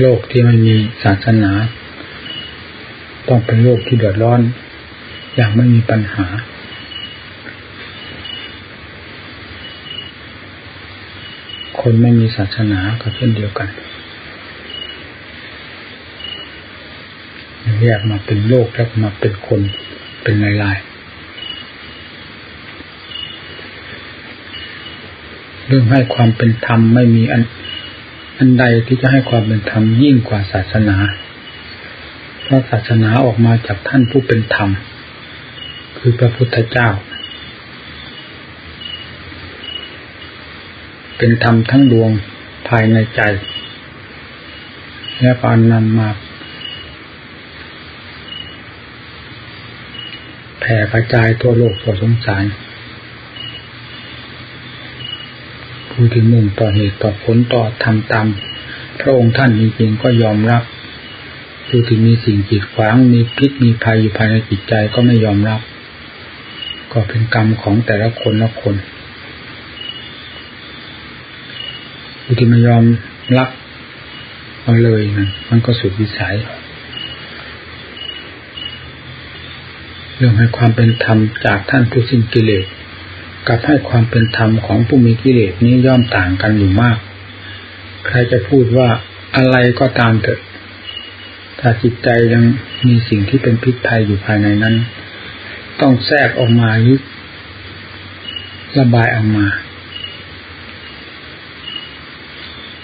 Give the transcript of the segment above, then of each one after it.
โลกที่ไม่มีศาสนา ต้องเป็นโลกที่เดือดร้อน อย่างไม่มีปัญหา คนไม่มีศาสนาก็เช่นเดียวกันแยกมาเป็นโลกแล้วมาเป็นคนเป็นลายๆเรื่องให้ความเป็นธรรมไม่มีอัน อันใดที่จะให้ความเป็นธรรมยิ่งกว่าศาสนา เพราะศาสนาออกมาจากท่านผู้เป็นธรรม คือพระพุทธเจ้า เป็นธรรมทั้งดวงภายในใจ และปานนำมาแผ่กระจายทั่วโลกทั่วสงสาร ผู้ที่มุ่งต่อเหตุต่อผลต่อทำตามพระองค์ท่านจริงๆก็ยอมรับผู้ที่มีสิ่งจิตขวางมีพิษมีภัยอยู่ภายในจิตใจก็ไม่ยอมรับ ก็เป็นกรรมของแต่ละคนละคนผู้ที่ไม่ยอมรับเอาเลยนะมันก็สุดวิสัย เรื่องให้ความเป็นธรรมจากท่านผู้สิ้นกิเลส กับให้ความเป็นธรรมของผู้มีกิเลสนี้ย่อมต่างกันอยู่มาก ใครจะพูดว่าอะไรก็ตามเถอะถ้าจิตใจยังมีสิ่งที่เป็นพิษภัยอยู่ภายในนั้น ต้องแทรกออกมาหรือระบายออกมา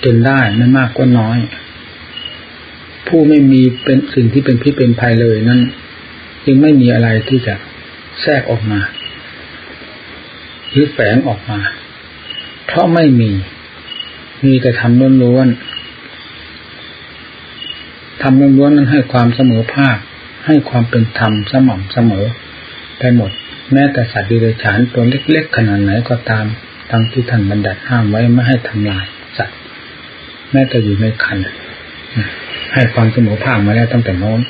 จนได้ไม่มากก็น้อย ผู้ไม่มีเป็นสิ่งที่เป็นพิษเป็นภัยเลยนั้น ยังไม่มีอะไรที่จะแทรกออกมา หรือแฝงออกมา เพราะไม่มี มีแต่ทำล้วนๆทำล้วนๆนั้นให้ความเสมอภาค ให้ความเป็นธรรมสม่ำเสมอไปหมด แม้แต่สัตว์ดิเรกชันตัวเล็กๆขนาดไหนก็ตามทั้งที่ท่านบัญญัติห้ามไว้ไม่ให้ทำลายสัตว์แม้แต่อยู่ในคันให้ความเสมอภาคมาแล้วตั้งแต่โน้น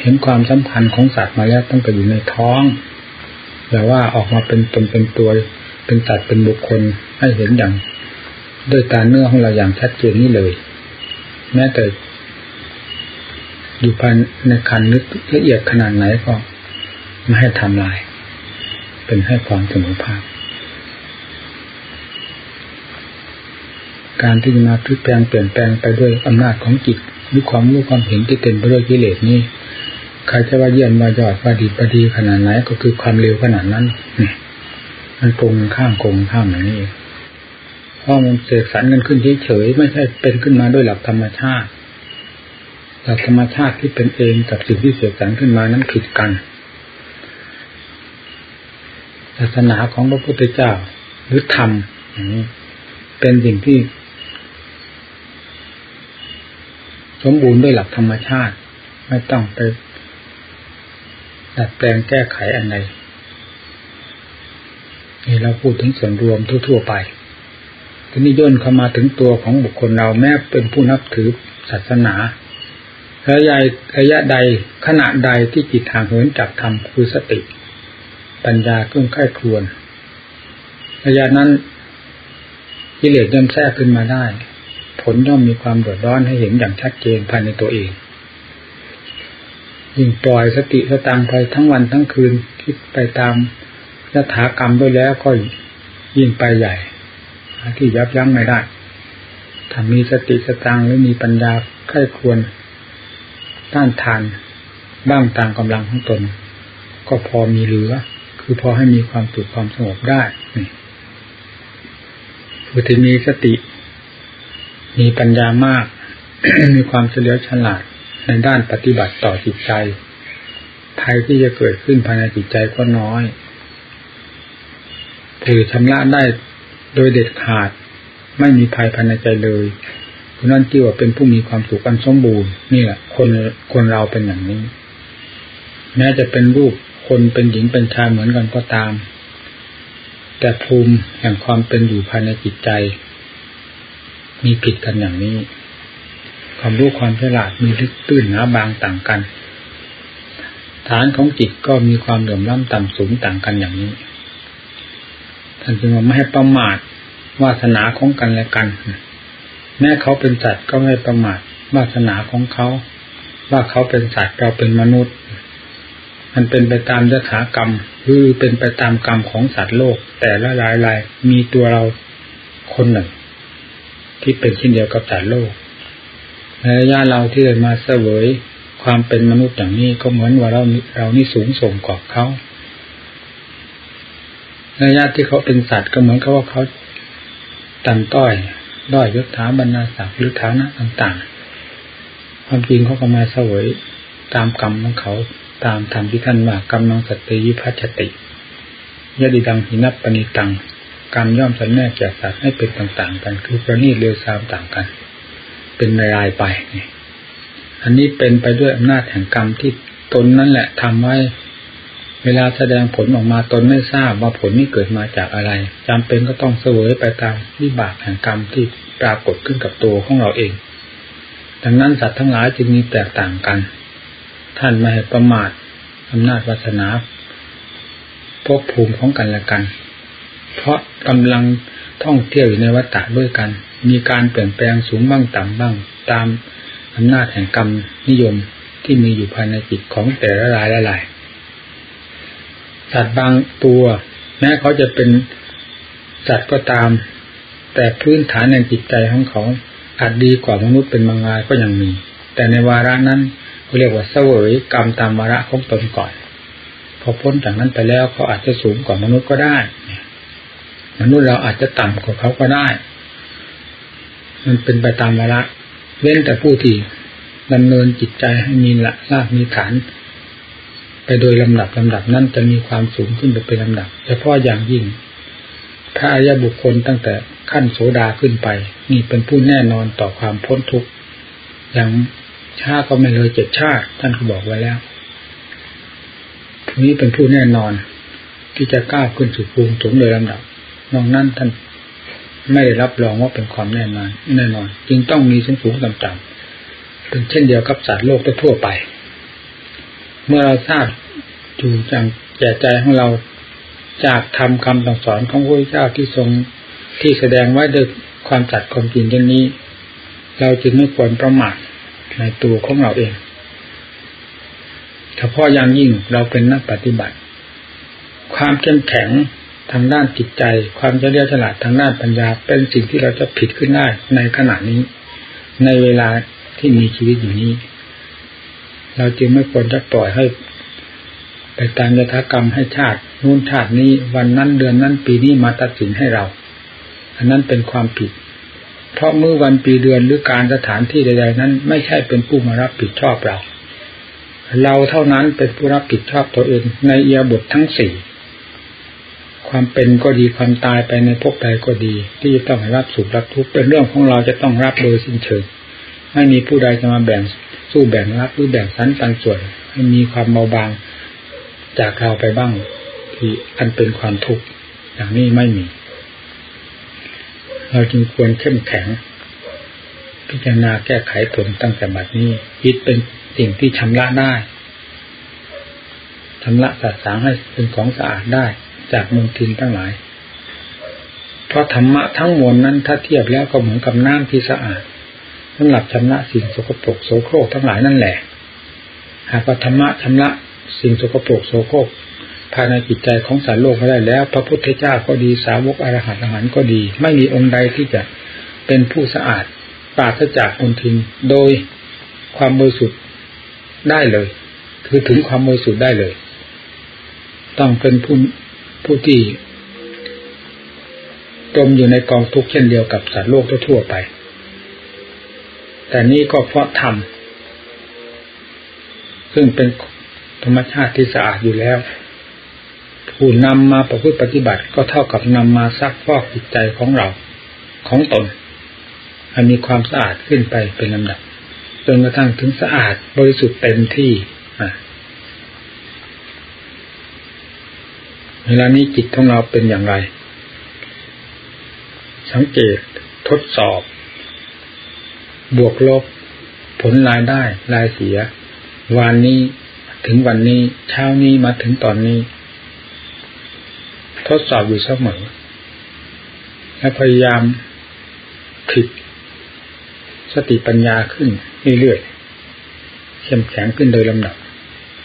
เห็นความสัมพันธ์ของสัตว์มาแล้วตั้งแต่อยู่ในท้อง แต่ว่าออกมาเป็นตนเป็นตัวเป็นสัตว์เป็นบุคคลให้เห็นอย่าง ด้วยตาเนื้อของเราอย่างชัดเจนนี้เลย แม้แต่อยู่ภายในคันลึกละเอียดขนาดไหนก็ไม่ให้ทำลาย เป็นให้ความเสมอภาคการที่จะมาพลิกแปลงเปลี่ยนแปลงไปด้วยอำนาจของจิตหรือความรู้ความเห็นที่เต็มไปด้วยกิเลสนี้ ใครจะว่าเยี่ยมมายอดว่าดีประดีขนาดไหนก็คือความเร็วขนาดนั้นนี่มันโกงข้ามโกงข้ามอย่างนี้เพราะมันเสกสรรกันขึ้นเฉยๆไม่ใช่เป็นขึ้นมาด้วยหลักธรรมชาติหลักธรรมชาติที่เป็นเองกับสิ่งที่เสกสรรขึ้นมานั้นผิดกันศาสนาของพระพุทธเจ้าหรือธรรมเป็นสิ่งที่ สมบูรณ์ด้วยหลักธรรมชาติ ไม่ต้องไป ดัดแปลงแก้ไขอันใดนี่เราพูดถึงส่วนรวมทั่ว ๆ ไปทีนี้ย่นเข้ามาถึงตัวของบุคคลเราแม้เป็นผู้นับถือศาสนาระยะระยะใดขณะใดที่จิตทางเหินจากธรรมคือสติ ปัญญาเครื่องค่ายควนระยะนั้นกิเลสย่อมแทรกขึ้นมาได้ ผลย่อมมีความเดือดร้อนให้เห็นอย่างชัดเจนภายในตัวเอง ยิ่งปล่อยสติสตังไปทั้งวันทั้งคืนคิดไปตามยถากรรมด้วยแล้วก็ยิ่งไปใหญ่ที่ยับยั้งไม่ได้ถ้ามีสติสตังหรือมีปัญญาใคร่ควรต้านทานบ้างตามกำลังของตน ก็พอมีเหลือ คือพอให้มีความสุขความสงบได้นี่ผู้ที่มีสติ มีปัญญามาก มีความเฉลียวฉลาด ในด้านปฏิบัติต่อจิตใจภัยที่จะเกิดขึ้นภายในจิตใจก็น้อยถือชำระได้โดยเด็ดขาด ไม่มีภัยภายในใจเลยคนนั้นที่ว่าเป็นผู้มีความสุขอันสมบูรณ์นี่แหละคนคนเราเป็นอย่างนี้ แม้จะเป็นรูปคนเป็นหญิงเป็นชายเหมือนกันก็ตาม แต่ภูมิแห่งความเป็นอยู่ภายในจิตใจ มีผิดกันอย่างนี้ ความรู้ความฉลาดมีลึกตื้นหนาบางต่างกัน ฐานของจิตก็มีความเหลื่อมล้ำต่ำสูงต่างกันอย่างนี้ท่านจึงว่าไม่ให้ประมาทวาสนาของกันและกัน แม้เขาเป็นสัตว์ก็ไม่ประมาทวาสนาของเขา ว่าเขาเป็นสัตว์เราเป็นมนุษย์ มันเป็นไปตามยถากรรมคือเป็นไปตามกรรมของสัตว์โลก แต่ละรายรายมีตัวเราคนหนึ่ง ที่เป็นเช่นเดียวกับสัตว์โลก ในระยะเราที่ได้มาเสวยความเป็นมนุษย์อย่างนี้ก็เหมือนว่าเราเรานี่สูงส่งกว่าเขาในระยะที่เขาเป็นสัตว์ก็เหมือนกับว่าเขาต่ำต้อย ด้อยยศถาบรรณาศักดิ์หรือฐานะต่างๆ ความจริงเขาก็มาเสวยตามกรรมของเขาตามธรรมที่ท่านว่ากรรมนังสติยิพัชติยดิดังหินับปณิตังกรรมย่อมสันแน่แก่สัตว์ให้เป็นต่างๆ กัน คือประณีตเร็วซามต่างกัน เป็นรายไปนี่อันนี้เป็นไปด้วยอำนาจแห่งกรรมที่ตนนั่นแหละทำไว้ เวลาแสดงผลออกมาตนไม่ทราบว่าผลนี้เกิดมาจากอะไรจำเป็นก็ต้องเสวยไปตามวิบากแห่งกรรมที่ปรากฏขึ้นกับตัวของเราเอง ดังนั้นสัตว์ทั้งหลายจึงมีแตกต่างกัน ท่านไม่ให้ประมาทอำนาจวาสนาพบภูมิของกันและกัน เพราะกำลังท่องเที่ยวอยู่ในวัฏฏะด้วยกัน มีการเปลี่ยนแปลงสูงบ้างต่ำบ้าง ตามอำนาจแห่งกรรมนิยมที่มีอยู่ภายในจิตของแต่ละรายละลายสัตว์บางตัว แม้เขาจะเป็นสัตว์ก็ตาม แต่พื้นฐานในจิตใจของเขาอาจดีกว่ามนุษย์เป็นบางรายก็ยังมี แต่ในวาระนั้นเขาเรียกว่าเสวยกรรมตามวาระของตนก่อน พอพ้นจากนั้นไปแล้วเขาอาจจะสูงกว่ามนุษย์ก็ได้ มนุษย์เราอาจจะต่ำกว่าเขาก็ได้ มันเป็นไปตามวาระเว้นแต่ผู้ที่ดำเนินจิตใจให้มีละรากมีฐาน ไปโดยลำดับลำดับนั้นจะมีความสูงขึ้นไปเป็นลำดับเฉพาะอย่างยิ่งพระอริยบุคคลตั้งแต่ขั้นโสดาขึ้นไป นี่เป็นผู้แน่นอนต่อความพ้นทุกข์อย่างชาก็ไม่เลยเจ็ดชาติ ท่านก็บอกไว้แล้วนี้เป็นผู้แน่นอนที่จะก้าวขึ้นสู่ภูมิสูงโดยลำดับนอกนั้นท่าน ไม่ได้รับรองว่าเป็นความแน่นอนแน่นอน จึงต้องมีสูงสูงต่ำต่ำเป็นเช่นเดียวกับสัตว์โลกทั่วไป เมื่อเราทราบอยู่จังแก่ใจของเราจากทำคำสั่งสอนของพระเจ้าที่ทรงที่แสดงไว้ด้วยความจัดความจริงเช่นนี้ เราจึงไม่ควรประมาทในตัวของเราเองเฉพาะอย่างยิ่งเราเป็นนักปฏิบัติ ความเข้มแข็ง ทางด้านจิตใจ ความเฉลียวฉลาดทางด้านปัญญา เป็นสิ่งที่เราจะผิดขึ้นได้ในขณะนี้ ในเวลาที่มีชีวิตอยู่นี้ เราจึงไม่ควรจะปล่อยให้ไปตามยถากรรมให้ชาตินู่นชาตินี้วันนั้นเดือนนั้นปีนี้มาตัดสินให้เรา อันนั้นเป็นความผิด เพราะเมื่อวันปีเดือนหรือการสถานที่ใด ๆ นั้น ไม่ใช่เป็นผู้มารับผิดชอบเรา เราเท่านั้นเป็นผู้รับผิดชอบตัวเองในเอียบททั้งสี่ ความเป็นก็ดีความตายไปในภพใดก็ดี ที่จะต้องรับสุขรับทุกข์เป็นเรื่องของเราจะต้องรับโดยสิ้นเชิงไม่มีผู้ใดจะมาแบ่งสู้แบ่งรับหรือแบ่งสันปันส่วน ให้มีความเบาบางจากเราไปบ้าง ที่อันเป็นความทุกข์อย่างนี้ไม่มี เราจึงควรเข้มแข็ง พิจารณาแก้ไขผลตั้งแต่บัดนี้คิดเป็นสิ่งที่ชำระได้ชำระสัตว์สางให้เป็นของสะอาดได้ จากมลทินทั้งหลาย เพราะธรรมะทั้งมวลนั้นถ้าเทียบแล้วก็เหมือนกับน้ำที่สะอาดสำหรับชำระสิ่งสกปรกโสโครกทั้งหลายนั่นแหละ หากว่าธรรมะชำระสิ่งสกปรกโสโครกภายในจิตใจของสารโลกก็ได้แล้ว พระพุทธเจ้าก็ดีสาวกอรหันต์อรหันต์ก็ดี ไม่มีองค์ใดที่จะเป็นผู้สะอาดปราศจากมลทินโดยความบริสุทธิ์ได้เลย คือถึงความบริสุทธิ์ได้เลย ต้องเป็นผู้ ผู้ที่จมอยู่ในกองทุกข์เช่นเดียวกับสัตว์โลกทั่วไป แต่นี่ก็เพราะธรรมซึ่งเป็นธรรมชาติที่สะอาดอยู่แล้ว ผู้นำมาประพฤติปฏิบัติก็เท่ากับนำมาซักฟอกจิตใจของเราของตนให้มีความสะอาดขึ้นไปเป็นลำดับจนกระทั่งถึงสะอาดบริสุทธิ์เต็มที่ เวลานี้จิตของเราเป็นอย่างไร สังเกตทดสอบ บวกลบ ผลรายได้ รายเสีย วันนี้ถึงวันนี้เช้านี้มาถึงตอนนี้ ทดสอบอยู่เสมอและพยายามผิดสติปัญญาขึ้นเรื่อยๆเข้มแข็งขึ้นโดยลำดับ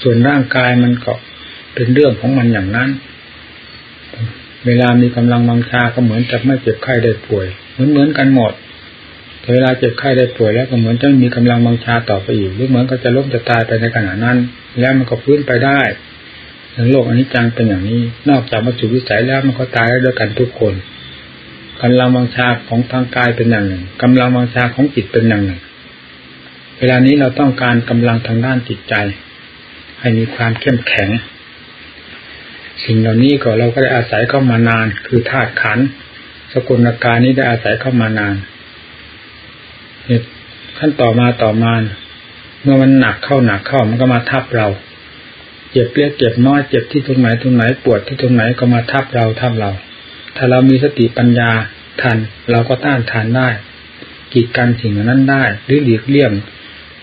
ส่วนร่างกายมันก็เป็นเรื่องของมันอย่างนั้น เวลามีกำลังมังชาก็เหมือนจะไม่เจ็บไข้ได้ป่วย เหมือนเหมือนกันหมดเวลาเจ็บไข้ได้ป่วยแล้วก็เหมือนจะมีกำลังบังชาต่อไปอีกหรือเหมือนก็จะล้มจะตายไปในขณะนั้น แล้วมันก็ฟื้นไปได้ในโลกอนิจจังเป็นอย่างนี้ นอกจากมาจุวิสัยแล้วมันก็ตายได้ด้วยกันทุกคนกำลังบังชาของทางกายเป็นอย่างหนึ่งกำลังบังชาของจิตเป็นอย่างหนึ่ง เวลานี้เราต้องการกำลังทางด้านจิตใจ ให้มีความเข้มแข็ง สิ่งเหล่านี้ก็เราก็ได้อาศัยเข้ามานาน คือธาตุขันสกุลกายนี้ได้อาศัยเข้ามานานเหตุขั้นต่อมาต่อมาเมื่อมันหนักเข้าหนักเข้ามันก็มาทับเราเจ็บเล็กเจ็บน้อยเจ็บที่ตรงไหนตรงไหนปวดที่ตรงไหนก็มาทับเราทับเรา ถ้าเรามีสติปัญญาทันเราก็ต้านทานได้กีดกันสิ่งนั้นได้หรือหลีกเลี่ยง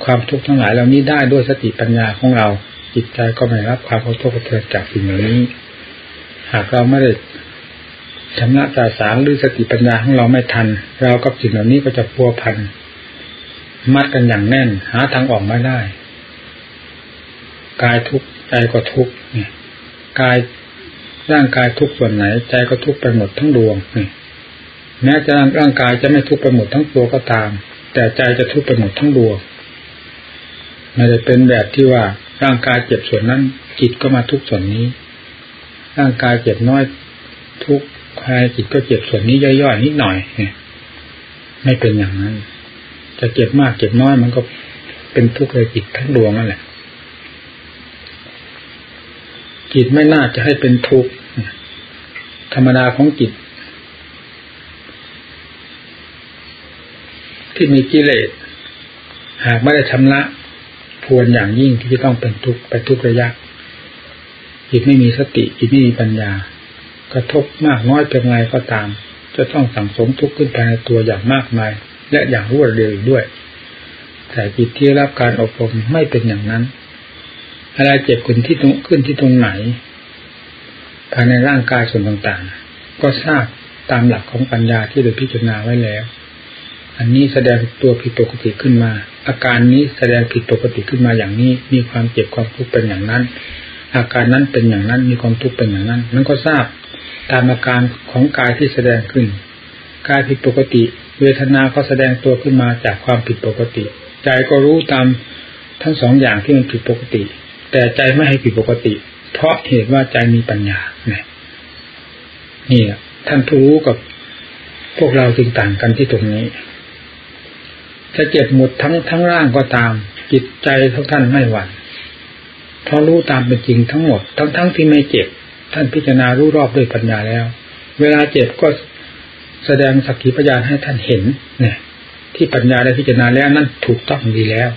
ความทุกข์ทั้งหลายเหล่านี้ได้ด้วยสติปัญญาของเรา จิตใจก็ไม่รับความกระทบกระเทือนจากสิ่งเหล่านี้ หากเราไม่ได้ชำระสาสารหรือสติปัญญาของเราไม่ทัน เรากับสิ่งเหล่านี้ก็จะพัวพันมัดกันอย่างแน่น หาทางออกไม่ได้ กายทุกใจก็ทุกเนี่ยกายร่างกายทุกส่วนไหน ใจก็ทุกไปหมดทั้งดวงนี่แม้จะร่างกายจะไม่ทุกไปหมดทั้งตัวก็ตาม แต่ใจจะทุกไปหมดทั้งดวงไม่ได้เป็นแบบที่ว่าร่างกายเจ็บส่วนนั้นจิตก็มาทุกส่วนนี้ ร่างกายเจ็บน้อยทุกใครจิตก็เจ็บส่วนนี้ย่อยๆนิดหน่อยเนี่ยไม่เป็นอย่างนั้น จะเจ็บมากเจ็บน้อยมันก็เป็นทุกข์เลยจิตทั้งดวงนั่นแหละจิตไม่น่าจะให้เป็นทุกข์ธรรมดาของจิต ที่มีกิเลสหากไม่ได้ชำระ พวนอย่างยิ่งที่จะต้องเป็นทุกข์ไปทุกระยะจิตไม่มีสติจิตไม่มีปัญญา กระทบมากน้อยเป็นไงก็ตาม จะต้องสั่งสมทุกข์ขึ้นภายในตัวอย่างมากมาย และอย่างรวดเร็วด้วย แต่จิตที่รับการอบรมไม่เป็นอย่างนั้นอะไรเจ็บขึ้นที่ตรงขึ้นที่ตรงไหนภายในร่างกายส่วนต่างๆ ก็ทราบตามหลักของปัญญาที่ได้พิจารณาไว้แล้ว อันนี้แสดงตัวผิดปกติขึ้นมา อาการนี้แสดงผิดปกติขึ้นมาอย่างนี้ มีความเจ็บความทุกข์เป็นอย่างนั้น อาการนั้นเป็นอย่างนั้น มีความทุกข์เป็นอย่างนั้น นั่นก็ทราบตามอาการของกายที่แสดงขึ้น กายผิดปกติ เวทนาก็แสดงตัวขึ้นมาจากความผิดปกติ ใจก็รู้ตามทั้งสองอย่างที่มันผิดปกติ แต่ใจไม่ให้ผิดปกติ เพราะเหตุว่าใจมีปัญญาเนี่ยนี่ท่านผู้รู้กับพวกเราจึงต่างกันที่ตรงนี้ จะเจ็บหมดทั้งทั้งร่างก็ตาม จิตใจทุกท่านไม่หวั่นเพราะรู้ตามเป็นจริงทั้งหมด ทั้งทั้งที่ไม่เจ็บ ท่านพิจารณารู้รอบด้วยปัญญาแล้ว เวลาเจ็บก็แสดงสักขีพยานให้ท่านเห็น เนี่ย ที่ปัญญาได้พิจารณาแล้วนั่นถูกต้องดีแล้ว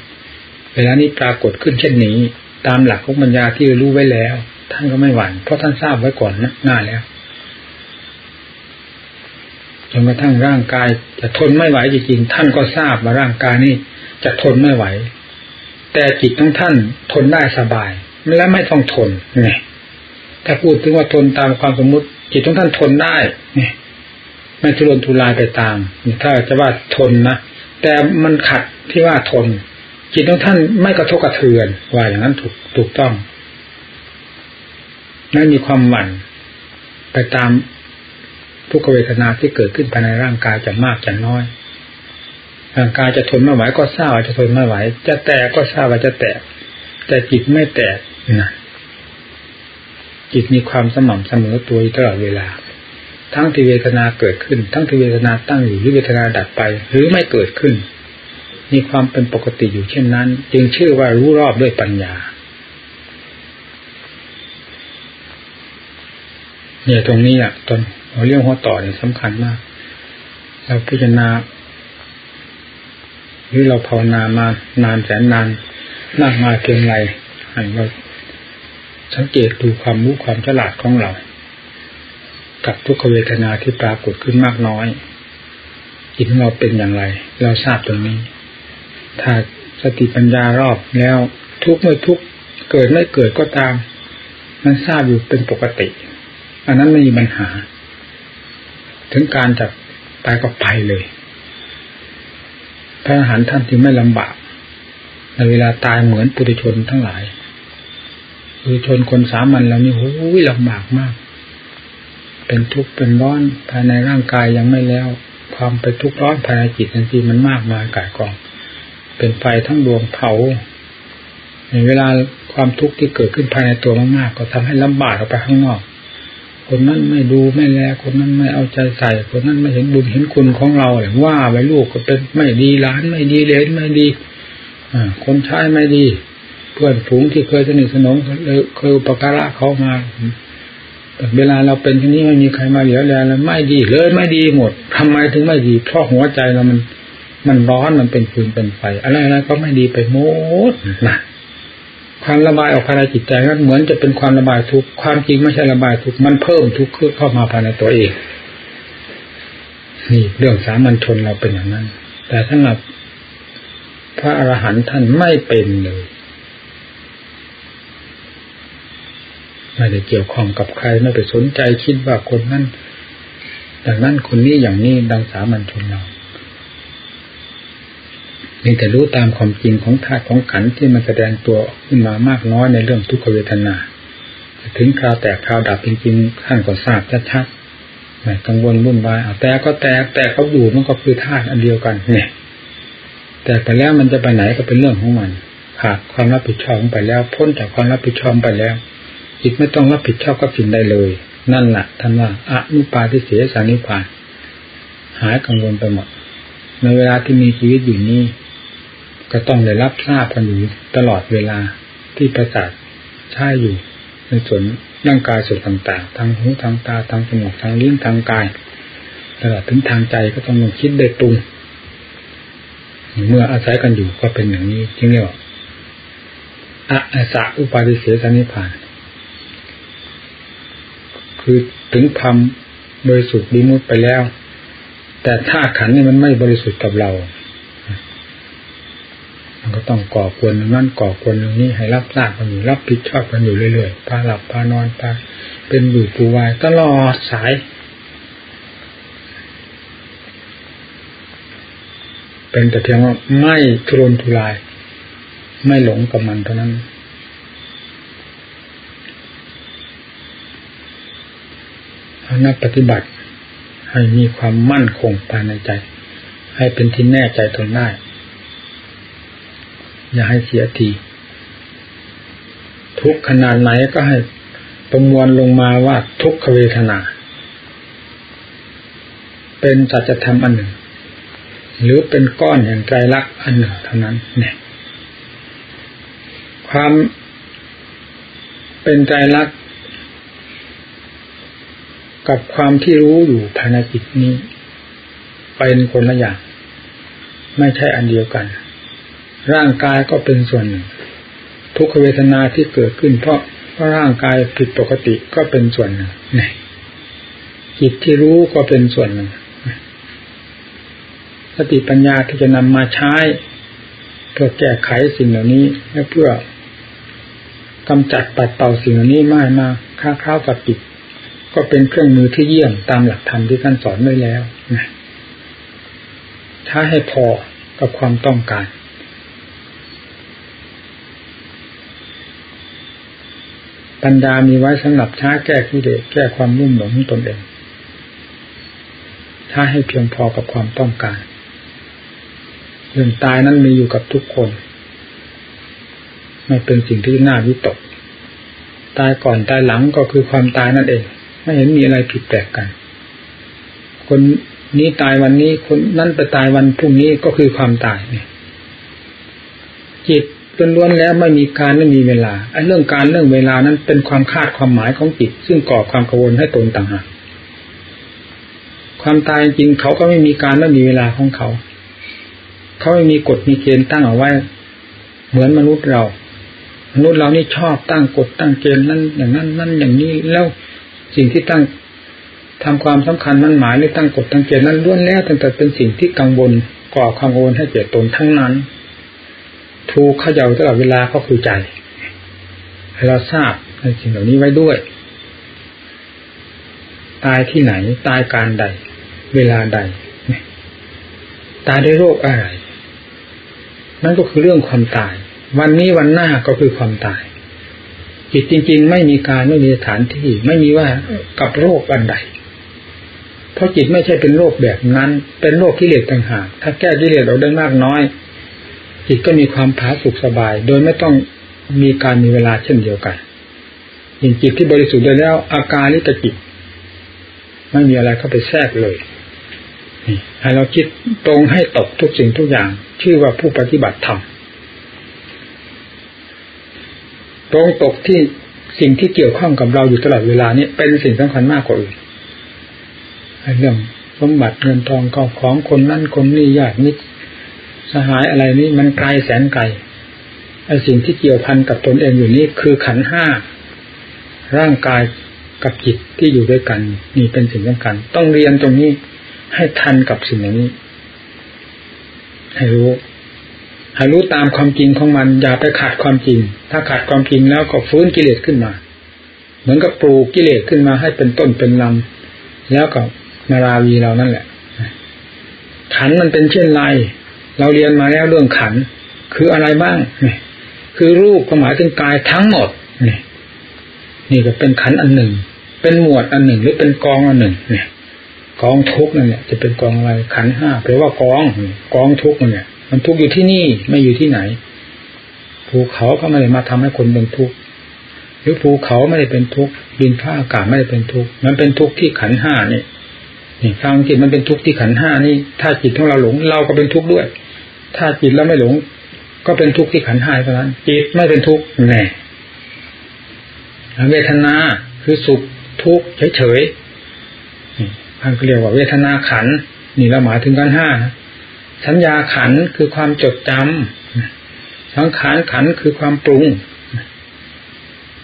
เวลานี้ปรากฏขึ้นเช่นนี้ ตามหลักของปัญญาที่รู้ไว้แล้ว ท่านก็ไม่หวั่นเพราะท่านทราบไว้ก่อนหน้าแล้ว นกระทั่งร่างกาย จะทนไม่ไหวจริงๆท่านก็ทราบว่าร่างกายนี้จะทนไม่ไหว แต่จิตของท่านทนได้สบาย และไม่ต้องทนไงถ้าพูดถึงว่าทนตามความสมมุติ จิตของท่านทนได้เนี่ยไม่ทุรนทุรายไปตามถ้าจะว่าทนนะแต่มันขัดที่ว่าทน จิตของท่านไม่กระทบกระเทือนว่าอย่างนั้นถูกถูกต้องไม่นมีความหวั่นไปตาม ทุกขเวทนาที่เกิดขึ้นภายในร่างกายจะมากจะน้อย ร่างกายจะทนไม่ไหวก็ทราบว่าจะทนไม่ไหว จะแตกก็ทราบว่าจะแตก แต่จิตไม่แตกนะจิตมีความสม่ำเสมอตัวตลอดเวลา ทั้งที่เวทนาเกิดขึ้น ทั้งที่เวทนาตั้งอยู่หรือเวทนาดับไป หรือไม่เกิดขึ้น มีความเป็นปกติอยู่เช่นนั้น จึงชื่อว่ารู้รอบด้วยปัญญา เนี่ยตรงนี้อะตอนหัวเรื่องหัวต่อเนี่ยสำคัญมาก เราพิจารณาหรือเราภาวนามานานแสนนานนั่งมาเพียงไรให้เราสังเกตดูความรู้ความฉลาดของเรา กับทุกขเวทนาที่ปรากฏขึ้นมากน้อยจิตของเราเป็นอย่างไร เราทราบตรงนี้ ถ้าสติปัญญารอบแล้วทุกเมื่อทุกเกิดไม่เกิดก็ตาม มันทราบอยู่เป็นปกติ อันนั้นไม่มีปัญหา ถึงการจะตายก็ไปเลย พระอรหันต์ท่านจึงไม่ลำบาก ในเวลาตายเหมือนปุถุชนทั้งหลายปุถุชนคนสามัญเรานี่โอ้ยลำบากมาก เป็นทุกข์เป็นร้อนภายในร่างกายยังไม่แล้ว ความไปทุกข์ร้อนภายในจิตทันทีมันมากมายกายกอง เป็นไฟทั้งดวงเผาในเวลาความทุกข์ที่เกิดขึ้นภายในตัวมากๆก็ทำให้ลำบากออกไปข้างนอก คนนั้นไม่ดูไม่แล คนนั้นไม่เอาใจใส่ คนนั้นไม่เห็นบุญเห็นคุณของเราหรือว่าไปลูกก็เป็นไม่ดีร้านไม่ดีเลนไม่ดีคนใช้ไม่ดี เพื่อนฝูงที่เคยสนิทสนมเคยอุปการะเขามาแต่เวลาเราเป็นที่นี้ไม่มีใครมาเหลียวแลแล้วไม่ดีเลยไม่ดีหมดทำไมถึงไม่ดีเพราะหัวใจเรามัน มันร้อนมันเป็นฟืนเป็นไฟอะไรอะไรก็ไม่ดีไปหมดนะ ความระบายออกภายในจิตใจนั้นเหมือนจะเป็นความระบายทุกความจริงไม่ใช่ระบายทุกมันเพิ่มทุกข์เข้ามาภายในตัวเองนี่เรื่องสามัญชนเราเป็นอย่างนั้น แต่สำหรับพระอรหันต์ท่านไม่เป็นเลยไม่ได้เกี่ยวข้องกับใครไม่ไปสนใจคิดว่าคนนั้นอย่างนั้นคนนี้อย่างนี้ดังสามัญชนเรา มีแต่รู้ตามความจริงของธาตุของขันที่มันแสดงตัวขึ้นมามากน้อยในเรื่องทุกขเวทนา ถึงคราวแตกคราวดับจริงๆท่านก็ทราบชัดๆไม่กังวลวุ่นวายแต่ก็แตกแต่เขาอยู่มันก็คือธาตุอันเดียวกัน เนี่ย แต่ไปแล้วมันจะไปไหนก็เป็นเรื่องของมันขาดความรับผิดชอบไปแล้ว พ้นจากความรับผิดชอบไปแล้วจิตไม่ต้องรับผิดชอบกับสิ่งใดเลย นั่นแหละท่านว่าอนุปาทิเสสานิพาน หายกังวลไปหมดในเวลาที่มีชีวิตอยู่นี้ ก็ต้องได้รับทราบกันอยู่ตลอดเวลาที่ประสาทใช่อยู่ ในส่วนร่างกายส่วนต่างๆ ทางหูทางตาทางจมูกทางลิ้นทางกายตลอดถึงทางใจก็ต้องลงคิดได้ตรงเมื่ออาศัยกันอยู่ก็เป็นอย่างนี้จึงเรียกว่าอะสะอุปาทิเสสนิพาน คือถึงความบริสุทธิ์ดีมุดไปแล้ว แต่ถ้าขันนี่มันไม่บริสุทธิ์กับเรา มันก็ต้องก่อควรนั่นก่อควรนี้ให้รับทราบกันอยู่รับผิดชอบกันอยู่เรื่อยๆพาหลับพานอนพาเป็นอยู่ปูวายตลอดสาย เป็นแต่เพียงว่าไม่ทุรนทุราย ไม่หลงกับมันเท่านั้นนักปฏิบัติให้มีความมั่นคงภายในใจ ให้เป็นที่แน่ใจตนได้ อย่าให้เสียที ทุกขนาดไหนก็ให้ประมวลลงมาว่าทุกขเวทนา เป็นสัจธรรมอันหนึ่ง หรือเป็นก้อนแห่งใจรักอันหนึ่งเท่านั้นเนี่ยความเป็นใจรักกับความที่รู้อยู่ภายในจิตนี้ เป็นคนละอย่าง ไม่ใช่อันเดียวกัน ร่างกายก็เป็นส่วนหนึ่ง ทุกขเวทนาที่เกิดขึ้น เพราะเพราะร่างกายผิดปกติก็เป็นส่วนหนึ่งนี่จิตที่รู้ก็เป็นส่วนหนึ่งสติปัญญาที่จะนำมาใช้เพื่อแก้ไขสิ่งเหล่านี้และเพื่อกำจัดปัดเป่าสิ่งเหล่านี้ไม่มาค้าข้าวกับปิด ก็เป็นเครื่องมือที่เยี่ยมตามหลักธรรมที่ท่านสอนไว้แล้วนะใช้ให้พอกับความต้องการ ปัญญามีไว้สำหรับช้าแก้กิเลสแก้ความรุ่มหลงตนเองใช้ให้เพียงพอกับความต้องการเรื่องตายนั้นมีอยู่กับทุกคนไม่เป็นสิ่งที่น่าวิตก ตายก่อนตายหลังก็คือความตายนั่นเอง ไม่เห็นมีอะไรผิดแปลกกัน คนนี้ตายวันนี้ คนนั่นไปตายวันพรุ่งนี้ก็คือความตายเนี่ยจิต ล้วนแล้วไม่มีการไม่มีเวลาไอ้เรื่องการเรื่องเวลานั้นเป็นความคาดความหมายของจิต ซึ่งก่อความกังวลให้ตนต่างหากความตายจริงเขาก็ไม่มีการไม่มีเวลาของเขา เขาไม่มีกฎมีเกณฑ์ตั้งเอาไว้ เหมือนมนุษย์เรา มนุษย์เรานี่ชอบตั้งกฎตั้งเกณฑ์นั้นอย่างนั้นนั่นอย่างนี้แล้วสิ่งที่ตั้งทำความสำคัญมันหมายหรือตั้งกฎตั้งเกณฑ์นั้นล้วนแล้วตั้งแต่เป็นสิ่งที่กังวลก่อความกังวลให้เกิดตนทั้งนั้น ถูกขย่าตลอดเวลาก็คือใจให้เราทราบในสิ่งเหล่านี้ไว้ด้วย ตายที่ไหน ตายการใด เวลาใด ตายด้วยโรคอะไร นั่นก็คือเรื่องความตาย วันนี้วันหน้าก็คือความตายจิตจริง ๆ ไม่มีการไม่มีสถานที่ ไม่มีว่ากับโรคอันใด เพราะจิตไม่ใช่เป็นโรคแบบนั้น เป็นโรคกิเลสต่างหากถ้าแก้กิเลสเราได้มากน้อย จิตก็มีความผาสุกสบาย โดยไม่ต้องมีการมีเวลาเช่นเดียวกันยิงจิตที่บริสุทธิ์ได้แล้วอาการลิตจิตไม่มีอะไรเข้าไปแทรกเลยให้เราคิดตรงให้ตกทุกสิ่งทุกอย่าง ชื่อว่าผู้ปฏิบัติธรรมตรงตกที่สิ่งที่เกี่ยวข้องกับเราอยู่ตลอดเวลานี้เป็นสิ่งสำคัญมากกว่าอื่นเรื่องสมบัติเงินทองก็ของคนนั่นคนนี้ญาติมิตร หายอะไรนี้มันไกลแสนไกลไอ้สิ่งที่เกี่ยวพันกับตนเองอยู่นี้คือขันห้าร่างกายกับจิตที่อยู่ด้วยกันนี่เป็นสิ่งสำคัญต้องเรียนตรงนี้ให้ทันกับสิ่งนี้ ให้รู้ให้รู้ตามความจริงของมัน อย่าไปขาดความจริง ถ้าขาดความจริงแล้วก็ฟื้นกิเลสขึ้นมา เหมือนกับปลูกกิเลสขึ้นมาให้เป็นต้นเป็นลำแล้วก็มาราวีเรานั่นแหละขันมันเป็นเช่นไร เราเรียนมาแล้วเรื่องขัน คืออะไรบ้างคือรูปก็หมายถึงกายทั้งหมดนี่นี่ก็เป็นขันอันหนึ่ง เป็นหมวดอันหนึ่ง หรือเป็นกองอันหนึ่งเนี่ยกองทุกนั่นแหละจะเป็นกองอะไรขันห้าแปลว่ากองกองทุกนั่นแหละมันทุกอยู่ที่นี่ไม่อยู่ที่ไหนภูเขาก็ไม่ได้มาทำให้คนเป็นทุกข์หรือภูเขาไม่ได้เป็นทุกข์ดินฟ้าอากาศไม่ได้เป็นทุกข์มันเป็นทุกข์ที่ขันห้านี่นี่ฟังจิตมันเป็นทุกข์ที่ขันห้านี่ ถ้าจิตของเราหลงเราก็เป็นทุกข์ด้วย ถ้าจิตเราไม่หลง ก็เป็นทุกข์ที่ขันห้าเท่านั้น จิตไม่เป็นทุกข์แน่เวทนาคือสุขทุกข์เฉยๆท่านเรียกว่าเวทนาขัน นี่เราหมายถึงกันห้าสัญญาขันคือความจดจำสังขารขันคือความปรุง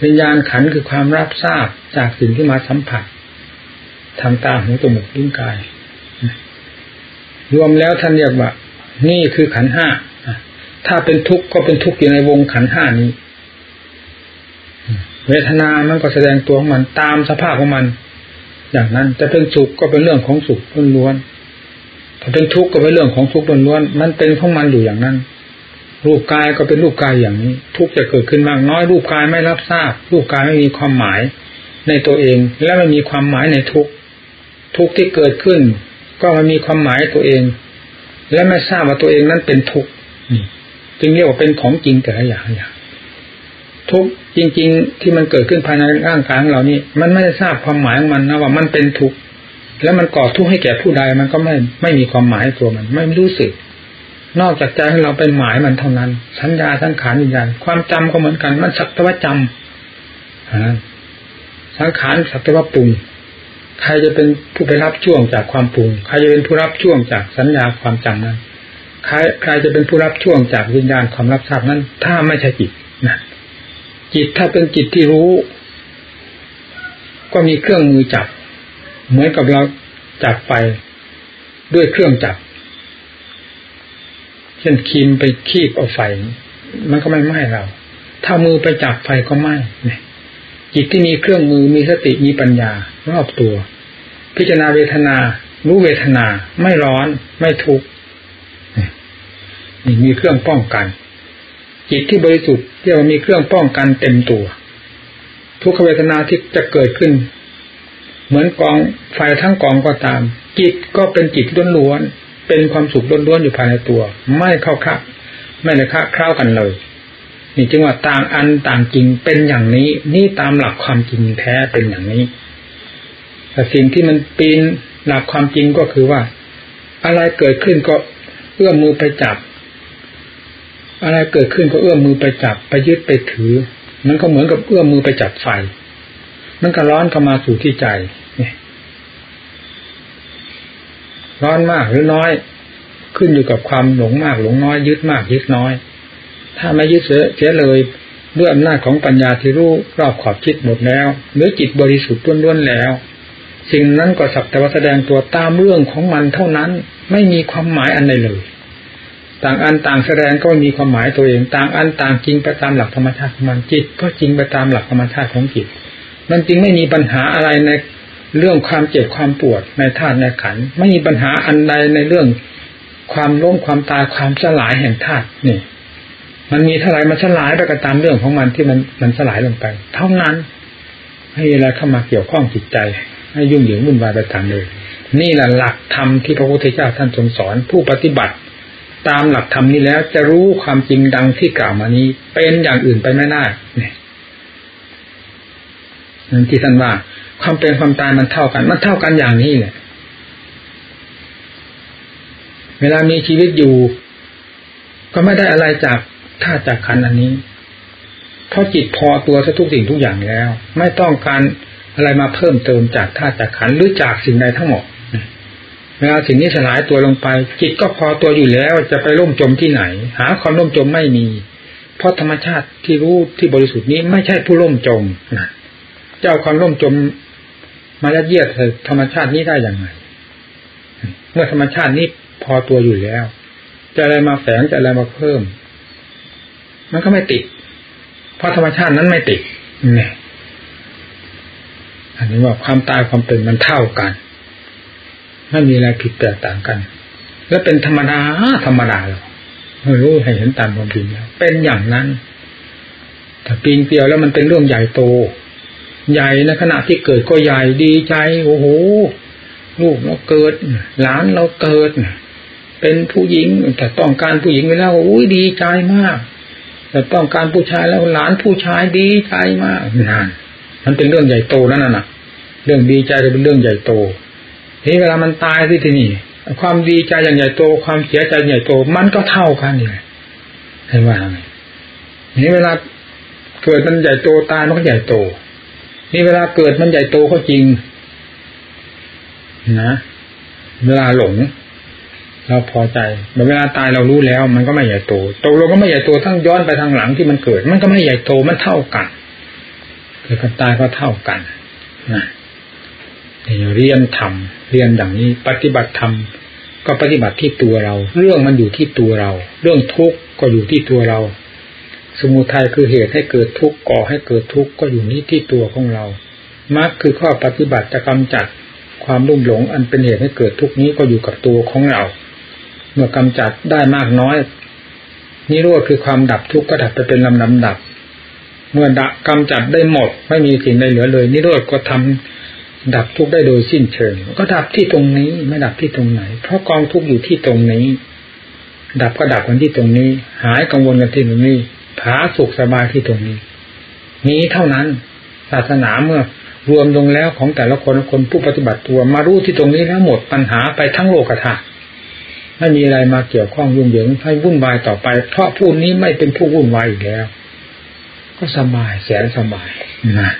วิญญาณขันคือความรับทราบจากสิ่งที่มาสัมผัส ทางตาหูจมูกลิ้นกาย รวมแล้วท่านเรียกว่า นี่คือขันห้าถ้าเป็นทุกข์ก็เป็นทุกข์อยู่ในวงขันห้านี้ เวทนามันก็แสดงตัวของมันตามสภาพของมัน อย่างนั้นจะเป็นสุขก็เป็นเรื่องของสุขล้วนถ้าเป็นทุกข์ก็เป็นเรื่องของทุกข์ล้วนมันเป็นของมันอยู่อย่างนั้น รูปกายก็เป็นรูปกายอย่างนี้ ทุกข์จะเกิดขึ้นมากน้อยรูปกายไม่รับทราบ รูปกายไม่มีความหมายในตัวเอง และไม่มีความหมายในทุกข์ทุกข์ที่เกิดขึ้น ก็ไมันมีความหมายตัวเอง และไม่ทราบว่าตัวเองนั้นเป็นทุกข์จึงเรียกว่าเป็นของจริงแต่ละอย่างอย่างทุกจริง ๆ ที่มันเกิดขึ้นภายในร่างกายของเรานี่มันไม่ได้ทราบความหมายของมันนะว่ามันเป็นทุกข์แล้วมันก่อทุกข์ให้แก่ผู้ใดมันก็ไม่ไม่มีความหมายตัวมัน ไม่รู้สึก นอกจากใจให้เราเป็นหมายมันเท่านั้น สัญญาสังขารวิญญาณความจำก็เหมือนกัน มันสักแต่ว่าจำสังขารสักแต่ว่าปรุง ใครจะเป็นผู้ไปรับช่วงจากความปรุง ใครจะเป็นผู้รับช่วงจากสัญญาความจำนั้น ใครใครจะเป็นผู้รับช่วงจากวิญญาณความรับทราบนั้น ถ้าไม่ใช่จิตนะจิตถ้าเป็นจิตที่รู้ ก็มีเครื่องมือจับ เหมือนกับเราจับไปด้วยเครื่องจับ เช่นคีมไปคีบเอาไฟ มันก็ไม่ไหม้เรา ถ้ามือไปจับไฟก็ไหม้เนี่ย จิตที่มีเครื่องมือมีสติมีปัญญารอบตัว พิจารณาเวทนา รู้เวทนา ไม่ร้อนไม่ทุกข์นี่มีเครื่องป้องกัน จิตที่บริสุทธิ์เรียกว่ามีเครื่องป้องกันเต็มตัว ทุกขเวทนาที่จะเกิดขึ้น เหมือนกองไฟทั้งกองก็ตาม จิตก็เป็นจิตล้วนๆเป็นความสุขล้วนๆอยู่ภายในตัว ไม่เข้าคับไม่เลยค้าคร้ากันเลย นี่จึงว่าต่างอันต่างจริงเป็นอย่างนี้ นี่ตามหลักความจริงแท้เป็นอย่างนี้แต่สิ่งที่มันปีนหลักความจริงก็คือว่า อะไรเกิดขึ้นก็เอื้อมมือไปจับ อะไรเกิดขึ้นก็เอื้อมมือไปจับไปยึดไปถือ มันก็เหมือนกับเอื้อมมือไปจับไฟ มันก็ร้อนเข้ามาสู่ที่ใจนี่ร้อนมากหรือน้อย ขึ้นอยู่กับความหลงมากหลงน้อย ยึดมากยึดน้อย ถ้าไม่ยึดเสียเลยด้วยอำนาจของปัญญาที่รู้รอบขอบคิดหมดแล้วหรือจิตบริสุทธิ์ล้วนๆแล้ว สิ่งนั้นก็สักแต่ว่าแสดงตัวตามเรื่องของมันเท่านั้นไม่มีความหมายอันใดเลย ต่างอันต่างแสดงก็มีความหมายตัวเอง ต่างอันต่างจริงไปตามหลักธรรมชาติของมันจิต ก็จริงไปตามหลักธรรมชาติของจิต มันจริงไม่มีปัญหาอะไรในเรื่องความเจ็บความปวดในธาตุในขันไม่มีปัญหาอันใดในเรื่องความล้มความตายความสลายแห่งธาตุนี่ มันมีเท่าไรมันสลายไปก็ตามเรื่องของมันที่มันมันสลายลงไป เท่านั้น ให้เวลาเข้ามาเกี่ยวข้องจิตใจ ให้ยุ่งเหยิงวุ่นวายไปตามเลย นี่แหละหลักธรรมที่พระพุทธเจ้าท่านทรงสอนผู้ปฏิบัติ ตามหลักธรรมนี้แล้วจะรู้ความจริงดังที่กล่าวมานี้ เป็นอย่างอื่นไปไม่ได้เนี่ยนั่นที่ท่านว่า ความเป็นความตายมันเท่ากัน มันเท่ากันอย่างนี้แหละเวลามีชีวิตอยู่ ก็ไม่ได้อะไรจาก ธาตุจากขันอันนี้เพราะจิตพอตัวซะทุกสิ่งทุกอย่างแล้ว ไม่ต้องการอะไรมาเพิ่มเติมจากธาตุจากขันหรือจากสิ่งใดทั้งหมดเวลาสิ่งนี้สลายตัวลงไป จิตก็พอตัวอยู่แล้วจะไปร่มจมที่ไหน หาความร่มจมไม่มี เพราะธรรมชาติที่รู้ที่บริสุทธิ์นี้ไม่ใช่ผู้ร่มจมนะเจ้าความร่มจมมายัดเยียดธรรมชาตินี้ได้อย่างไรเมื่อธรรมชาตินี้พอตัวอยู่แล้ว จะอะไรมาแฝงจะอะไรมาเพิ่ม มันก็ไม่ติด เพราะธรรมชาตินั้นไม่ติดเนี่ยอันนี้ว่าความตายความเป็นมันเท่ากันไม่มีอะไรผิดแตกต่างกัน แล้วเป็นธรรมดาธรรมดาหรอกไม่รู้ให้เห็นตามความจริงแล้วเป็นอย่างนั้นถ้าปีนเปียวแล้วมันเป็นเรื่องใหญ่โต ใหญ่ในขณะที่เกิดก็ใหญ่ดีใจ โอ้โหลูกเราเกิดหลานเราเกิดเป็นผู้หญิงแต่ต้องการผู้หญิงไปแล้วโอ้ยดีใจมาก แต่ต้องการผู้ชายแล้วหลานผู้ชายดีใจมากนานมันเป็นเรื่องใหญ่โตนั่นน่ะ เรื่องดีใจจะเป็นเรื่องใหญ่โตนี่เวลามันตายที่ที่นี่ความดีใจอย่างใหญ่โต ความเสียใจใหญ่โต มันก็เท่ากันนี่เห็นว่าไงนี่เวลาเกิดมันใหญ่โตตายมันก็ใหญ่โต นี่เวลาเกิดมันใหญ่โตก็จริง นะ เวลาหลง เราพอใจแต่เวลาตายเรารู้แล้ว มันก็ไม่ใหญ่โตตกลงก็ไม่ใหญ่โตทั้งย้อนไปทางหลังที่มันเกิด มันก็ไม่ใหญ่โตมันเท่ากันเกิดกับตายก็เท่ากันนะเรียนธรรมเรียนอย่างนี้ ปฏิบัติธรรมก็ปฏิบัติที่ตัวเรา เรื่องมันอยู่ที่ตัวเรา เรื่องทุกข์ก็อยู่ที่ตัวเรา สมุทัยคือเหตุให้เกิดทุกข์ก่อให้เกิดทุกข์ก็อยู่นี้ที่ตัวของเรามรรคคือข้อปฏิบัติจะกำจัดความรุ่มหลงอันเป็นเหตุให้เกิดทุกข์นี้ก็อยู่กับตัวของเรา เมื่อกำจัดได้มากน้อยนิโรธคือความดับทุกข์ก็ดับไปเป็นลำลำดับ เมื่อดับกำจัดได้หมด ไม่มีสิ่งใดเหลือเลย นิโรธก็ทำดับทุกข์ได้โดยสิ้นเชิง ก็ดับที่ตรงนี้ไม่ดับที่ตรงไหน เพราะกองทุกข์อยู่ที่ตรงนี้ ดับก็ดับกันที่ตรงนี้ หายกังวลกันที่ตรงนี้ผาสุขสบายที่ตรงนี้ นี้เท่านั้น ศาสนาเมื่อรวมลงแล้วของแต่ละคนคนผู้ปฏิบัติตัวมารู้ที่ตรงนี้แล้วหมดปัญหาไปทั้งโลกธาตุ ไม่มีอะไรมาเกี่ยวข้องยุ่งเหยิงให้วุ่นวายต่อไป เพราะผู้นี้ไม่เป็นผู้วุ่นวายอีกแล้ว ก็สบายแสนสบายนะ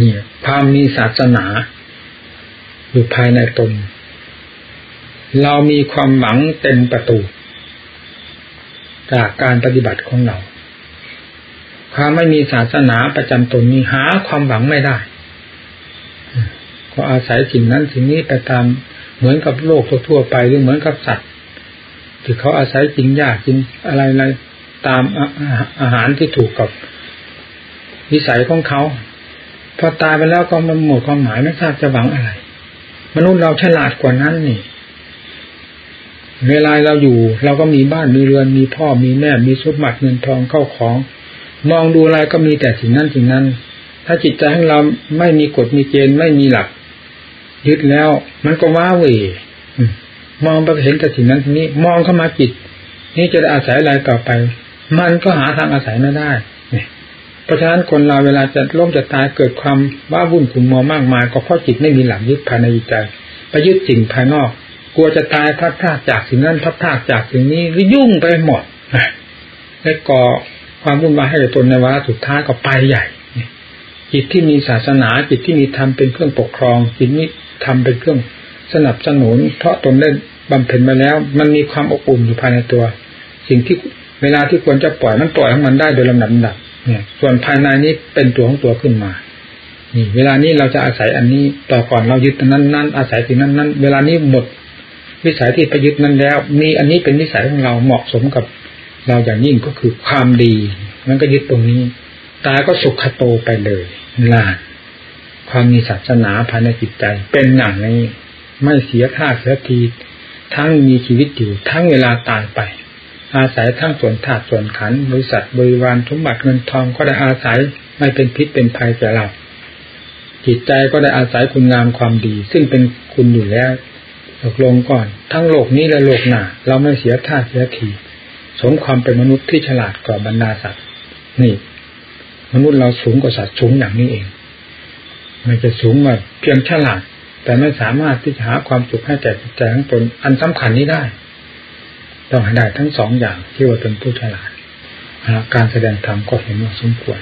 นี่ความมีศาสนา อยู่ภายในตน เรามีความหวังเต็มประตู จากการปฏิบัติของเรา ความไม่มีศาสนาประจำตนนี้หาความหวังไม่ได้ ก็อาศัยสิ่งนั้นสิ่งนี้ไปตาม เหมือนกับโลกทั่วไปหรือเหมือนกับสัตว์ที่เขาอาศัยกินหญ้ากินอะไรอะไรตามอาหารที่ถูกกับวิสัยของเขา พอตายไปแล้วก็มันหมดความหมายไม่ทราบจะหวังอะไร มนุษย์เราฉลาดกว่านั้นนี่เวลาเราอยู่ เราก็มีบ้านมีเรือนมีพ่อมีแม่มีสมบัติเงินทองเข้าของ มองดูอะไรก็มีแต่สิ่งนั้นสิ่งนั้น ถ้าจิตใจของเราไม่มีกฎมีเกณฑ์ไม่มีหลัก ยึดแล้ว มันก็ว้าเวมองไปเห็นแต่สิ่งนั้นทีนี้ มองเข้ามาจิต นี่จะอาศัยอะไรต่อไป มันก็หาทางอาศัยไม่ได้เนี่ยเพราะฉะนั้นคนเราเวลาจะล้มจะตายเกิดความว้าวุ่นขุ่นมัวมากมายก็เพราะจิตไม่มีหลักยึดภายในใจไปยึดสิ่งภายนอก กลัวจะตายพัดพลาดจากสิ่งนั้นพัดพลาดจากสิ่งนี้ยุ่งไปหมดและก่อความวุ่นวายให้กับตนในวาระสุดท้ายก็ไปใหญ่จิตที่มีศาสนาจิตที่มีธรรมเป็นเครื่องปกครองจิตนี้ ทำเป็นเครื่องสนับสนุน เพราะตนได้บำเพ็ญมาแล้ว มันมีความอบอุ่นอยู่ภายในตัว สิ่งที่เวลาที่ควรจะปล่อยมันปล่อยให้มันได้โดยลำดับดับเนี่ย ส่วนภายในนี้เป็นตัวของตัวขึ้นมา นี่ เวลานี้เราจะอาศัยอันนี้ต่อก่อนเรายึดนั้นนั้นอาศัยสิ่งนั้นนั้นเวลานี้หมดวิสัยที่ไปยึดนั้นแล้วมีอันนี้เป็นวิสัยของเราเหมาะสมกับเราอย่างยิ่งก็คือความดี มันก็ยึดตรงนี้ ตายก็สุขโตไปเลยลาน ความมีศาสนาภายในจิตใจ เป็นอย่างนี้ ไม่เสียท่าเสียที ทั้งมีชีวิตอยู่ ทั้งเวลาตายไป อาศัยทั้งส่วนถาดส่วนขันบริษัทบริวารสมบัติเงินทองก็ได้อาศัยไม่เป็นพิษเป็นภัยแก่เราจิตใจก็ได้อาศัยคุณงามความดี ซึ่งเป็นคุณอยู่แล้วตกลงก่อน ทั้งโลกนี้และโลกหน้าเราไม่เสียท่าเสียทีสมความเป็นมนุษย์ที่ฉลาดกว่าบรรดาสัตว์นี่ มนุษย์เราสูงกว่าสัตว์สูงอย่างนี้เอง มันจะสูงมาเพียงฉลาด แต่ไม่สามารถที่จะหาความสุขให้แก่จิตใจของตนอันสำคัญนี้ได้ ต้องให้ได้ทั้งสองอย่างที่ว่าเป็นผู้ฉลาด การแสดงธรรมก็เห็นว่าสมควร